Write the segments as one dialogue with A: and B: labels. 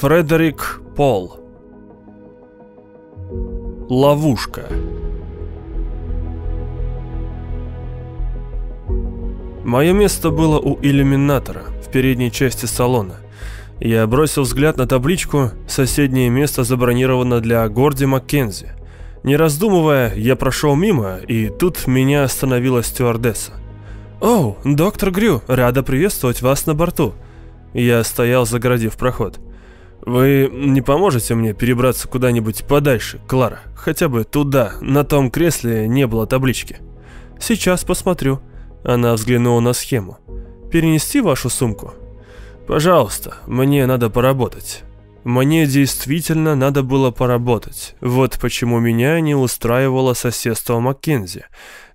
A: Фредерик Пол Ловушка Мое место было у иллюминатора, в передней части салона. Я бросил взгляд на табличку «Соседнее место забронировано для Горди Маккензи». Не раздумывая, я прошел мимо, и тут меня остановила стюардесса. «Оу, доктор Грю, рада приветствовать вас на борту». Я стоял, загородив проход. «Вы не поможете мне перебраться куда-нибудь подальше, Клара? Хотя бы туда, на том кресле не было таблички».
B: «Сейчас посмотрю». Она взглянула на схему. «Перенести вашу сумку?»
A: «Пожалуйста, мне надо поработать». Мне действительно надо было поработать. Вот почему меня не устраивало соседство Маккензи.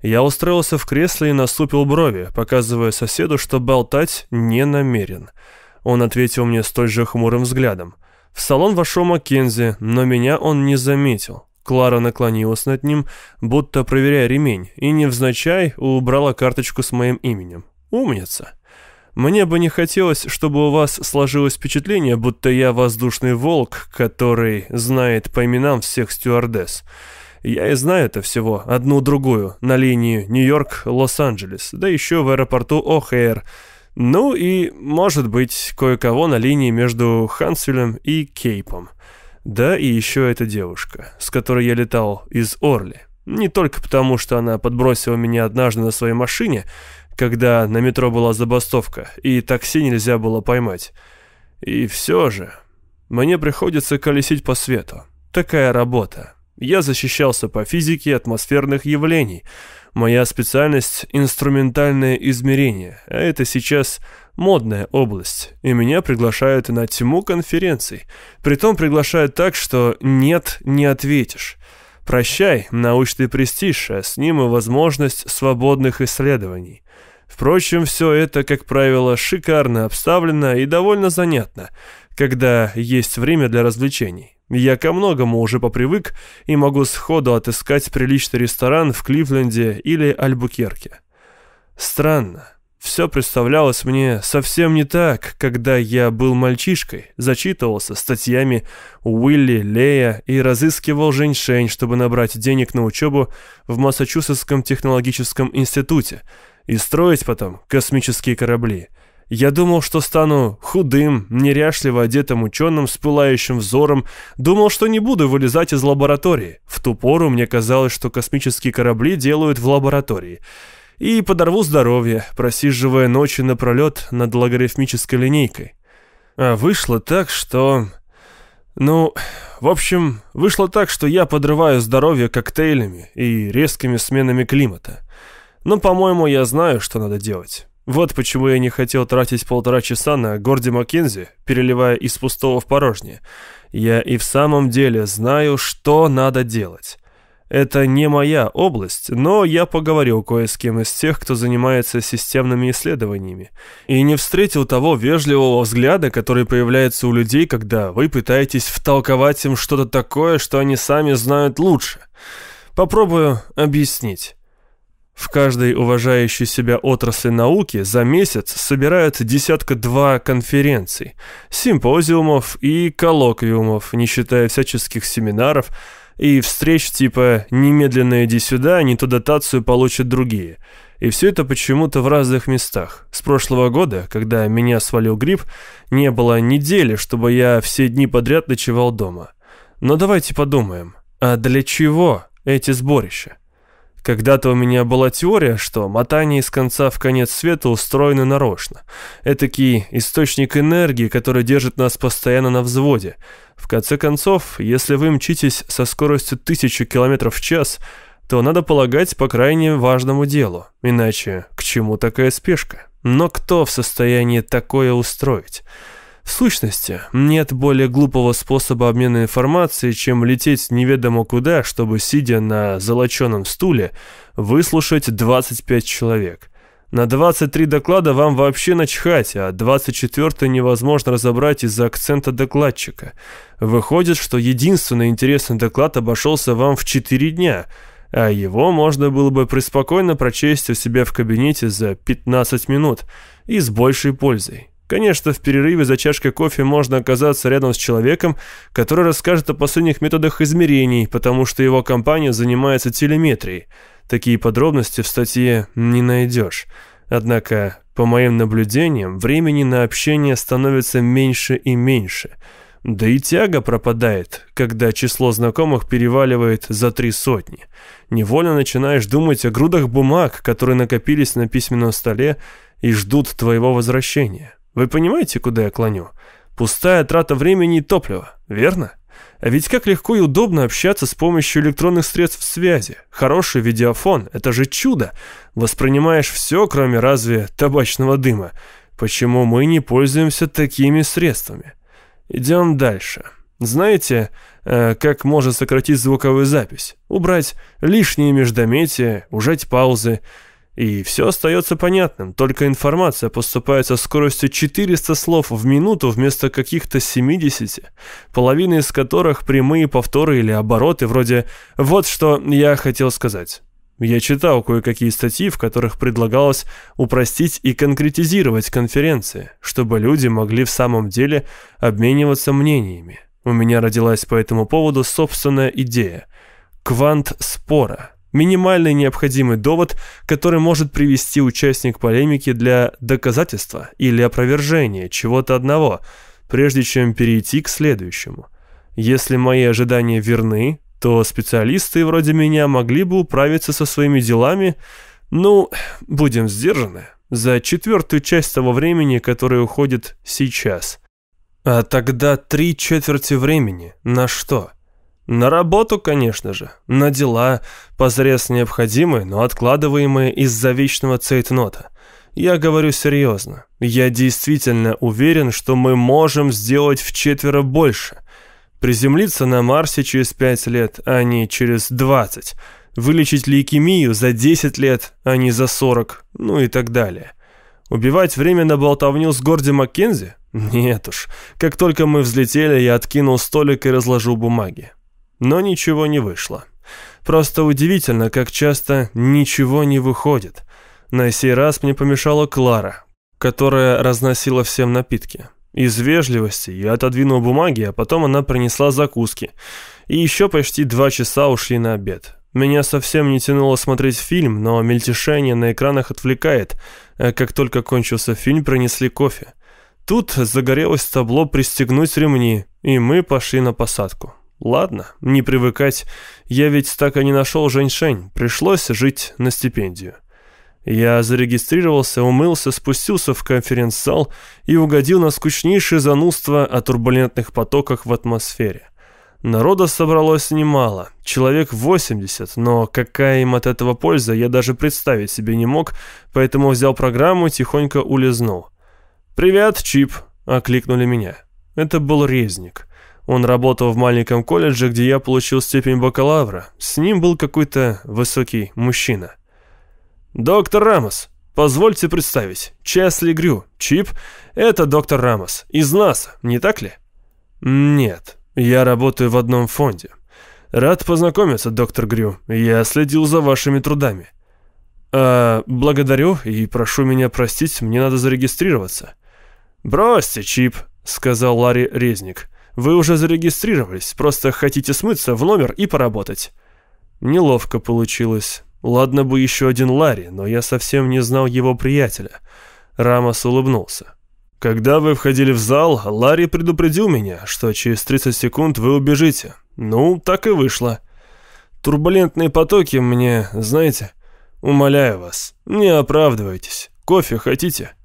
A: Я устроился в кресле и наступил брови, показывая соседу, что болтать не намерен. Он ответил мне столь же хмурым взглядом. В салон вошел Маккензи, но меня он не заметил. Клара наклонилась над ним, будто проверяя ремень, и невзначай убрала карточку с моим именем. Умница. Мне бы не хотелось, чтобы у вас сложилось впечатление, будто я воздушный волк, который знает по именам всех стюардесс. Я и знаю это всего, одну-другую, на линии Нью-Йорк-Лос-Анджелес, да еще в аэропорту О'Хейр, ну и, может быть, кое-кого на линии между Хансвиллем и Кейпом. Да и еще эта девушка, с которой я летал из Орли. Не только потому, что она подбросила меня однажды на своей машине, когда на метро была забастовка, и такси нельзя было поймать. И все же, мне приходится колесить по свету. Такая работа. Я защищался по физике атмосферных явлений. Моя специальность — инструментальное измерение, а это сейчас модная область, и меня приглашают на тьму конференций. Притом приглашают так, что «нет, не ответишь». Прощай, научный престиж, а с ним и возможность свободных исследований. Впрочем, все это, как правило, шикарно обставлено и довольно занятно, когда есть время для развлечений. Я ко многому уже попривык и могу сходу отыскать приличный ресторан в Кливленде или Альбукерке. Странно. Все представлялось мне совсем не так, когда я был мальчишкой, зачитывался статьями Уилли Лея и разыскивал женьшень, чтобы набрать денег на учебу в Массачусетском технологическом институте и строить потом космические корабли. Я думал, что стану худым, неряшливо одетым ученым с пылающим взором, думал, что не буду вылезать из лаборатории. В ту пору мне казалось, что космические корабли делают в лаборатории. И подорву здоровье, просиживая ночи напролет над логарифмической линейкой. А вышло так, что... Ну, в общем, вышло так, что я подрываю здоровье коктейлями и резкими сменами климата. Но, по-моему, я знаю, что надо делать. Вот почему я не хотел тратить полтора часа на Горди Маккензи, переливая из пустого в порожнее. Я и в самом деле знаю, что надо делать. Это не моя область, но я поговорил кое с кем из тех, кто занимается системными исследованиями, и не встретил того вежливого взгляда, который появляется у людей, когда вы пытаетесь втолковать им что-то такое, что они сами знают лучше. Попробую объяснить. В каждой уважающей себя отрасли науки за месяц собирают десятка-два конференций, симпозиумов и коллоквиумов, не считая всяческих семинаров и встреч типа «немедленно иди сюда, не ту дотацию получат другие». И все это почему-то в разных местах. С прошлого года, когда меня свалил грипп, не было недели, чтобы я все дни подряд ночевал дома. Но давайте подумаем, а для чего эти сборища? Когда-то у меня была теория, что мотание из конца в конец света устроено нарочно. Этакий источник энергии, который держит нас постоянно на взводе. В конце концов, если вы мчитесь со скоростью тысячи километров в час, то надо полагать по крайне важному делу. Иначе к чему такая спешка? Но кто в состоянии такое устроить? В сущности, нет более глупого способа обмена информацией, чем лететь неведомо куда, чтобы, сидя на золоченом стуле, выслушать 25 человек. На 23 доклада вам вообще начхать, а 24 невозможно разобрать из-за акцента докладчика. Выходит, что единственный интересный доклад обошелся вам в 4 дня, а его можно было бы преспокойно прочесть у себя в кабинете за 15 минут и с большей пользой. Конечно, в перерыве за чашкой кофе можно оказаться рядом с человеком, который расскажет о последних методах измерений, потому что его компания занимается телеметрией. Такие подробности в статье не найдешь. Однако, по моим наблюдениям, времени на общение становится меньше и меньше. Да и тяга пропадает, когда число знакомых переваливает за три сотни. Невольно начинаешь думать о грудах бумаг, которые накопились на письменном столе и ждут твоего возвращения. Вы понимаете, куда я клоню? Пустая трата времени и топлива, верно? А ведь как легко и удобно общаться с помощью электронных средств связи. Хороший видеофон – это же чудо. Воспринимаешь все, кроме разве табачного дыма. Почему мы не пользуемся такими средствами? Идем дальше. Знаете, э, как можно сократить звуковую запись? Убрать лишние междометия, ужать паузы – и все остается понятным, только информация поступает со скоростью 400 слов в минуту вместо каких-то 70, половина из которых прямые повторы или обороты, вроде «вот что я хотел сказать». Я читал кое-какие статьи, в которых предлагалось упростить и конкретизировать конференции, чтобы люди могли в самом деле обмениваться мнениями. У меня родилась по этому поводу собственная идея – квант спора – Минимальный необходимый довод, который может привести участник полемики для доказательства или опровержения чего-то одного, прежде чем перейти к следующему. Если мои ожидания верны, то специалисты вроде меня могли бы управиться со своими делами, ну, будем сдержаны, за четвертую часть того времени, которое уходит сейчас. А тогда три четверти времени на что? На работу, конечно же, на дела, позрез необходимые, но откладываемые из-за вечного цейтнота. Я говорю серьезно. Я действительно уверен, что мы можем сделать в четверо больше. Приземлиться на Марсе через пять лет, а не через двадцать. Вылечить лейкемию за десять лет, а не за сорок, ну и так далее. Убивать время на болтовню с Горди Маккензи? Нет уж. Как только мы взлетели, я откинул столик и разложил бумаги. Но ничего не вышло. Просто удивительно, как часто ничего не выходит. На сей раз мне помешала Клара, которая разносила всем напитки. Из вежливости я отодвинул бумаги, а потом она принесла закуски. И еще почти два часа ушли на обед. Меня совсем не тянуло смотреть фильм, но мельтешение на экранах отвлекает. А как только кончился фильм, принесли кофе. Тут загорелось табло «Пристегнуть ремни», и мы пошли на посадку. Ладно, не привыкать. Я ведь так и не нашел Женьшень. Пришлось жить на стипендию. Я зарегистрировался, умылся, спустился в конференц-зал и угодил на скучнейшее занудство о турбулентных потоках в атмосфере. Народа собралось немало, человек 80, но какая им от этого польза, я даже представить себе не мог, поэтому взял программу и тихонько улизнул. «Привет, Чип!» — окликнули меня. Это был резник. Он работал в маленьком колледже, где я получил степень бакалавра. С ним был какой-то высокий мужчина. «Доктор Рамос, позвольте представить. Чесли Грю, Чип, это доктор Рамос. Из НАСА, не так ли?» «Нет, я работаю в одном фонде. Рад познакомиться, доктор Грю. Я следил за вашими трудами». «А, благодарю и прошу меня простить, мне надо зарегистрироваться». «Бросьте, Чип», — сказал Ларри Резник. Вы уже зарегистрировались, просто хотите смыться в номер и поработать». Неловко получилось. Ладно бы еще один Ларри, но я совсем не знал его приятеля. Рамос улыбнулся. «Когда вы входили в зал, Ларри предупредил меня, что через 30 секунд вы убежите. Ну, так и вышло. Турбулентные потоки мне, знаете, умоляю вас, не оправдывайтесь. Кофе хотите?»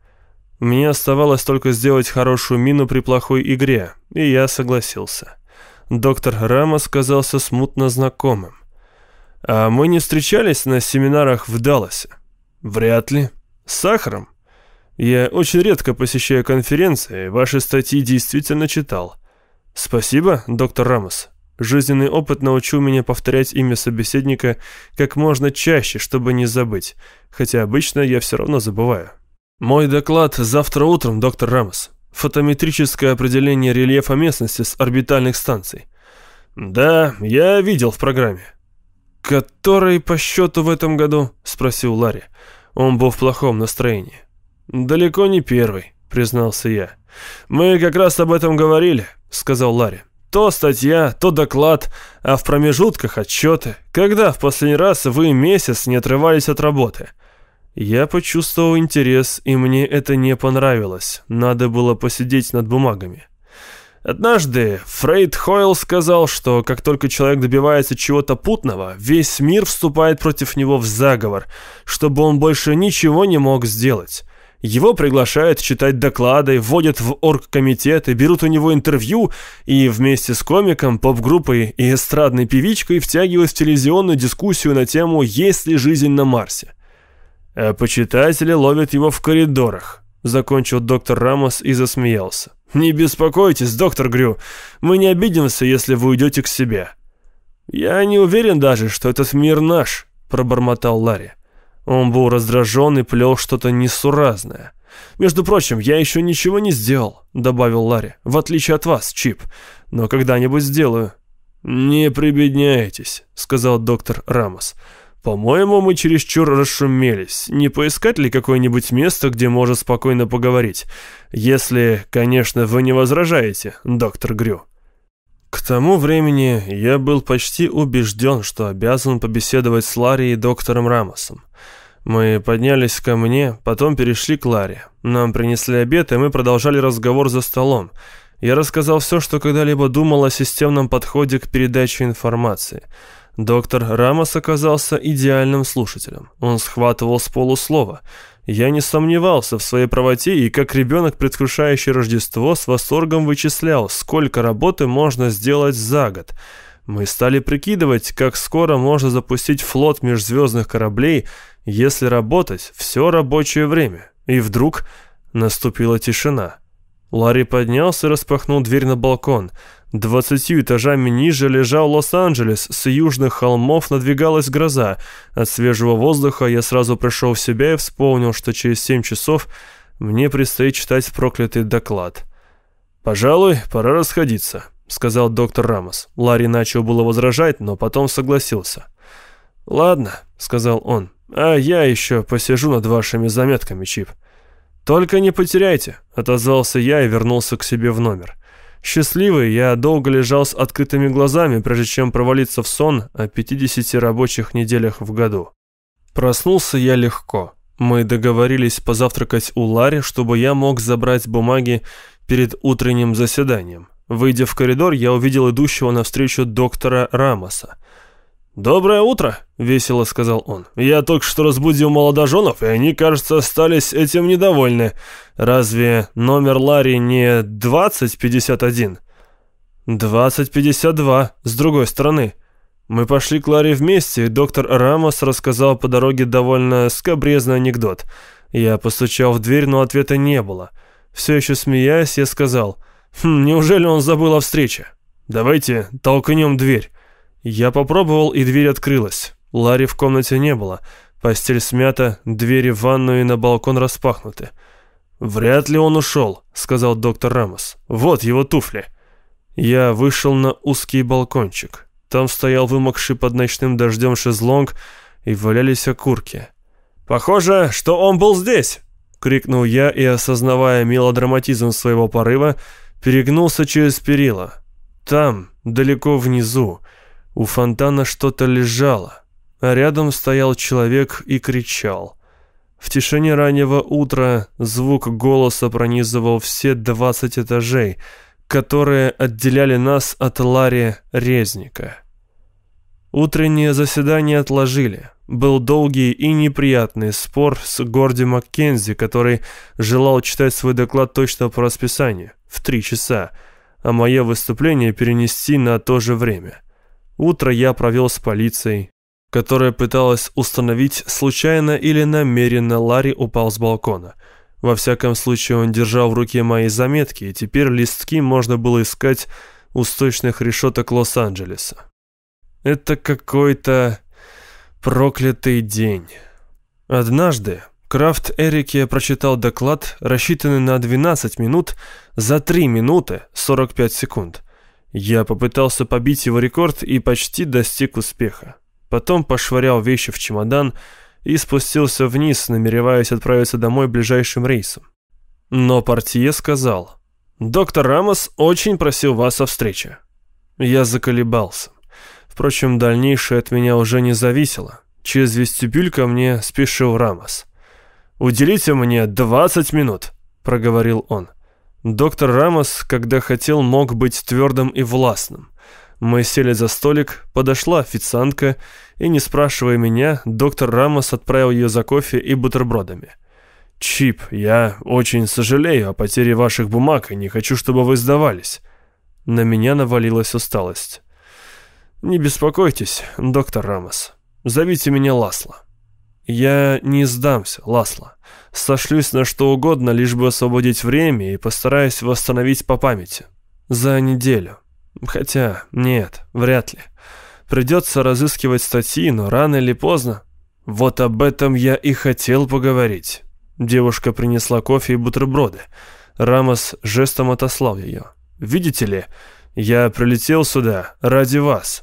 A: Мне оставалось только сделать хорошую мину при плохой игре, и я согласился. Доктор Рамос казался смутно знакомым. А мы не встречались на семинарах в Далласе? Вряд ли. С сахаром? Я очень редко посещаю конференции, ваши статьи действительно читал. Спасибо, доктор Рамос. Жизненный опыт научил меня повторять имя собеседника как можно чаще, чтобы не забыть, хотя обычно я все равно забываю. Мой доклад завтра утром, доктор Рамос. Фотометрическое определение рельефа местности с орбитальных станций. Да, я видел в программе. Который по счету в этом году? Спросил Ларри. Он был в плохом настроении. Далеко не первый. признался я. «Мы как раз об этом говорили», — сказал Ларри. То статья, то доклад, а в промежутках отчеты. Когда в последний раз вы месяц не отрывались от работы? Я почувствовал интерес, и мне это не понравилось. Надо было посидеть над бумагами. Однажды Фрейд Хойл сказал, что как только человек добивается чего-то путного, весь мир вступает против него в заговор, чтобы он больше ничего не мог сделать. Его приглашают читать доклады, вводят в оргкомитеты, берут у него интервью и вместе с комиком, поп-группой и эстрадной певичкой втягивают в телевизионную дискуссию на тему «Есть ли жизнь на Марсе?». А почитатели ловят его в коридорах. Закончил доктор Рамос и засмеялся. «Не беспокойтесь, доктор Грю, мы не обидимся, если вы уйдете к себе». «Я не уверен даже, что этот мир наш», — пробормотал Ларри. Он был раздражен и плел что-то несуразное. «Между прочим, я еще ничего не сделал», — добавил Ларри, — «в отличие от вас, Чип. Но когда-нибудь сделаю». «Не прибедняйтесь», — сказал доктор Рамос. «По-моему, мы чересчур расшумелись. Не поискать ли какое-нибудь место, где можно спокойно поговорить? Если, конечно, вы не возражаете, доктор Грю». К тому времени я был почти убежден, что обязан побеседовать с Ларри и доктором Рамосом. Мы поднялись ко мне, потом перешли к Ларе. Нам принесли обед, и мы продолжали разговор за столом. Я рассказал все, что когда-либо думал о системном подходе к передаче информации. Доктор Рамос оказался идеальным слушателем. Он схватывал с полуслова. Я не сомневался в своей правоте и, как ребенок, предвкушающий Рождество, с восторгом вычислял, сколько работы можно сделать за год. Мы стали прикидывать, как скоро можно запустить флот межзвездных кораблей – если работать все рабочее время. И вдруг наступила тишина. Ларри поднялся и распахнул дверь на балкон. Двадцатью этажами ниже лежал Лос-Анджелес, с южных холмов надвигалась гроза. От свежего воздуха я сразу пришел в себя и вспомнил, что через семь часов мне предстоит читать проклятый доклад. «Пожалуй, пора расходиться», — сказал доктор Рамос. Ларри начал было возражать, но потом согласился. «Ладно», — сказал он, а я еще посижу над вашими заметками, Чип. Только не потеряйте, отозвался я и вернулся к себе в номер. Счастливый, я долго лежал с открытыми глазами, прежде чем провалиться в сон о 50 рабочих неделях в году. Проснулся я легко. Мы договорились позавтракать у Ларри, чтобы я мог забрать бумаги перед утренним заседанием. Выйдя в коридор, я увидел идущего навстречу доктора Рамоса. «Доброе утро», — весело сказал он. «Я только что разбудил молодоженов, и они, кажется, остались этим недовольны. Разве номер Ларри не 2051?» «2052, с другой стороны». Мы пошли к Ларри вместе, и доктор Рамос рассказал по дороге довольно скобрезный анекдот. Я постучал в дверь, но ответа не было. Все еще смеясь, я сказал, «Хм, неужели он забыл о встрече? Давайте толкнем дверь». Я попробовал, и дверь открылась. Ларри в комнате не было. Постель смята, двери в ванную и на балкон распахнуты. «Вряд ли он ушел», — сказал доктор Рамос. «Вот его туфли». Я вышел на узкий балкончик. Там стоял вымокший под ночным дождем шезлонг, и валялись окурки. «Похоже, что он был здесь!» — крикнул я и, осознавая мелодраматизм своего порыва, перегнулся через перила. Там, далеко внизу, у фонтана что-то лежало, а рядом стоял человек и кричал. В тишине раннего утра звук голоса пронизывал все двадцать этажей, которые отделяли нас от Ларри Резника. Утреннее заседание отложили. Был долгий и неприятный спор с Горди Маккензи, который желал читать свой доклад точно по расписанию, в три часа, а мое выступление перенести на то же время. Утро я провел с полицией, которая пыталась установить, случайно или намеренно Ларри упал с балкона. Во всяком случае, он держал в руке мои заметки, и теперь листки можно было искать у сточных решеток Лос-Анджелеса. Это какой-то проклятый день. Однажды Крафт Эрике прочитал доклад, рассчитанный на 12 минут, за 3 минуты 45 секунд. Я попытался побить его рекорд и почти достиг успеха. Потом пошвырял вещи в чемодан и спустился вниз, намереваясь отправиться домой ближайшим рейсом. Но портье сказал, «Доктор Рамос очень просил вас о встрече». Я заколебался. Впрочем, дальнейшее от меня уже не зависело. Через вестибюль ко мне спешил Рамос. «Уделите мне 20 минут», — проговорил он. Доктор Рамос, когда хотел, мог быть твердым и властным. Мы сели за столик, подошла официантка, и, не спрашивая меня, доктор Рамос отправил ее за кофе и бутербродами. «Чип, я очень сожалею о потере ваших бумаг и не хочу, чтобы вы сдавались». На меня навалилась усталость. «Не беспокойтесь, доктор Рамос. Зовите меня Ласло». «Я не сдамся, Ласло. Сошлюсь на что угодно, лишь бы освободить время и постараюсь восстановить по памяти. За неделю. Хотя, нет, вряд ли. Придется разыскивать статьи, но рано или поздно. Вот об этом я и хотел поговорить». Девушка принесла кофе и бутерброды. Рамос жестом отослал ее. «Видите ли, я прилетел сюда ради вас».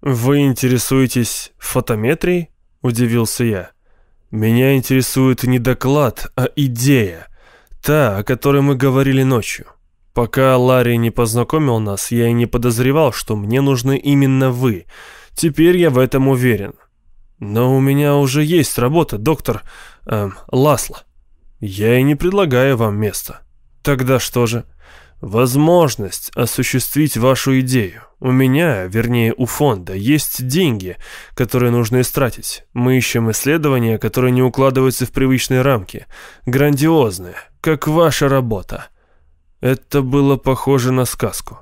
A: «Вы интересуетесь фотометрией?» – удивился я. Меня интересует не доклад, а идея. Та, о которой мы говорили ночью. Пока Ларри не познакомил нас, я и не подозревал, что мне нужны именно вы. Теперь я в этом уверен. Но у меня уже есть работа, доктор... Эм, Ласло. Я и не предлагаю вам место. Тогда что же? Возможность осуществить вашу идею. У меня, вернее у фонда, есть деньги, которые нужно истратить. Мы ищем исследования, которые не укладываются в привычные рамки. Грандиозные, как ваша работа. Это было похоже на сказку.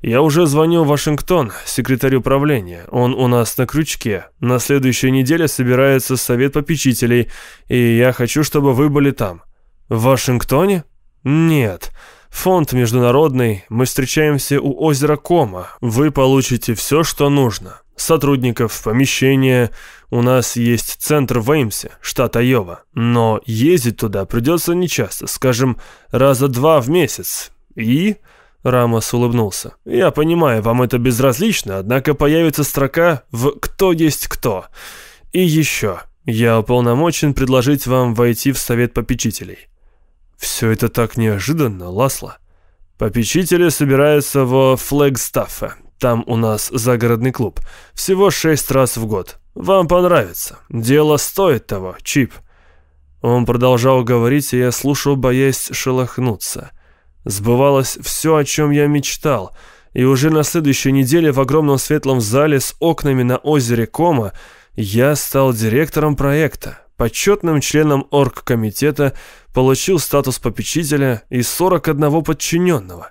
A: Я уже звонил в Вашингтон, секретарю правления. Он у нас на крючке. На следующей неделе собирается совет попечителей, и я хочу, чтобы вы были там. В Вашингтоне? Нет. Фонд международный, мы встречаемся у озера Кома. Вы получите все, что нужно. Сотрудников, помещения. У нас есть центр в Эймсе, штат Айова. Но ездить туда придется нечасто, скажем, раза два в месяц. И... Рамос улыбнулся. «Я понимаю, вам это безразлично, однако появится строка в «Кто есть кто». И еще. Я уполномочен предложить вам войти в совет попечителей. Все это так неожиданно, Ласло. Попечители собираются во Флэгстаффе. Там у нас загородный клуб. Всего шесть раз в год. Вам понравится. Дело стоит того, Чип». Он продолжал говорить, и я слушал, боясь шелохнуться. Сбывалось все, о чем я мечтал, и уже на следующей неделе в огромном светлом зале с окнами на озере Кома я стал директором проекта почетным членом оргкомитета, получил статус попечителя и 41 подчиненного.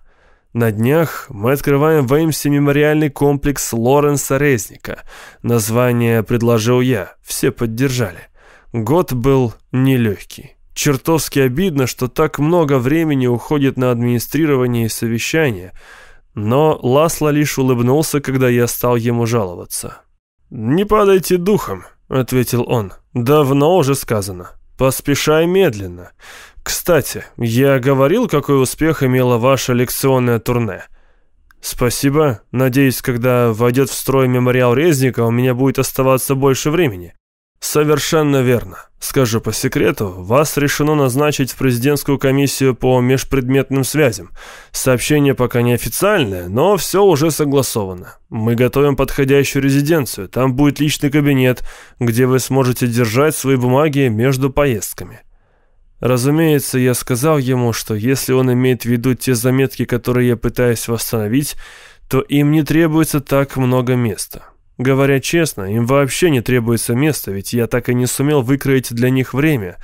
A: На днях мы открываем в Эймсе мемориальный комплекс Лоренса Резника. Название предложил я, все поддержали. Год был нелегкий. Чертовски обидно, что так много времени уходит на администрирование и совещания, но Ласло лишь улыбнулся, когда я стал ему жаловаться. «Не падайте духом», — ответил он. «Давно уже сказано. Поспешай медленно. Кстати, я говорил, какой успех имело ваше лекционное турне?» «Спасибо. Надеюсь, когда войдет в строй мемориал Резника, у меня будет оставаться больше времени». «Совершенно верно. Скажу по секрету, вас решено назначить в президентскую комиссию по межпредметным связям. Сообщение пока не официальное, но все уже согласовано. Мы готовим подходящую резиденцию. Там будет личный кабинет, где вы сможете держать свои бумаги между поездками». Разумеется, я сказал ему, что если он имеет в виду те заметки, которые я пытаюсь восстановить, то им не требуется так много места. Говоря честно, им вообще не требуется место, ведь я так и не сумел выкроить для них время.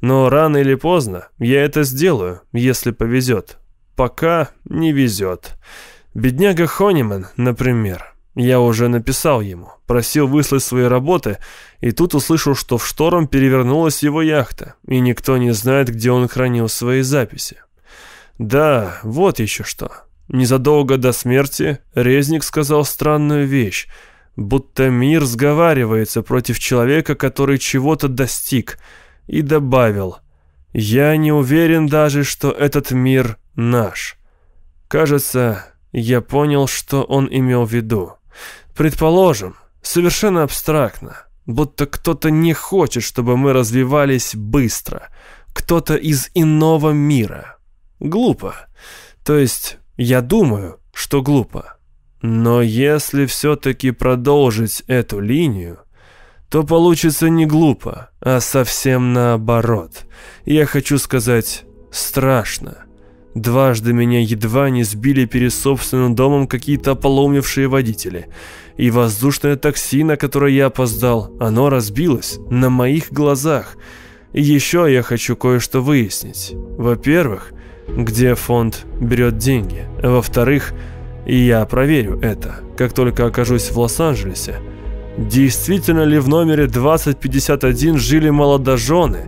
A: Но рано или поздно я это сделаю, если повезет. Пока не везет. Бедняга Хониман, например. Я уже написал ему, просил выслать свои работы, и тут услышал, что в шторм перевернулась его яхта, и никто не знает, где он хранил свои записи. Да, вот еще что. Незадолго до смерти Резник сказал странную вещь — будто мир сговаривается против человека, который чего-то достиг, и добавил «Я не уверен даже, что этот мир наш». Кажется, я понял, что он имел в виду. Предположим, совершенно абстрактно, будто кто-то не хочет, чтобы мы развивались быстро. кто-то из иного мира. Глупо. То есть, я думаю, что глупо. Но если все-таки продолжить эту линию, то получится не глупо, а совсем наоборот. Я хочу сказать, страшно. Дважды меня едва не сбили перед собственным домом какие-то ополомнившие водители. И воздушное такси, на которое я опоздал, оно разбилось на моих глазах. И еще я хочу кое-что выяснить. Во-первых, где фонд берет деньги. Во-вторых, я проверю это, как только окажусь в Лос-Анджелесе. Действительно ли в номере 2051 жили молодожены,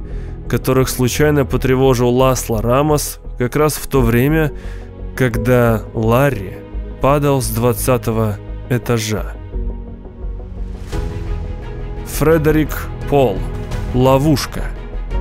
A: которых случайно потревожил Ласло Рамос как раз в то время, когда Ларри падал с 20 этажа. Фредерик Пол. Ловушка.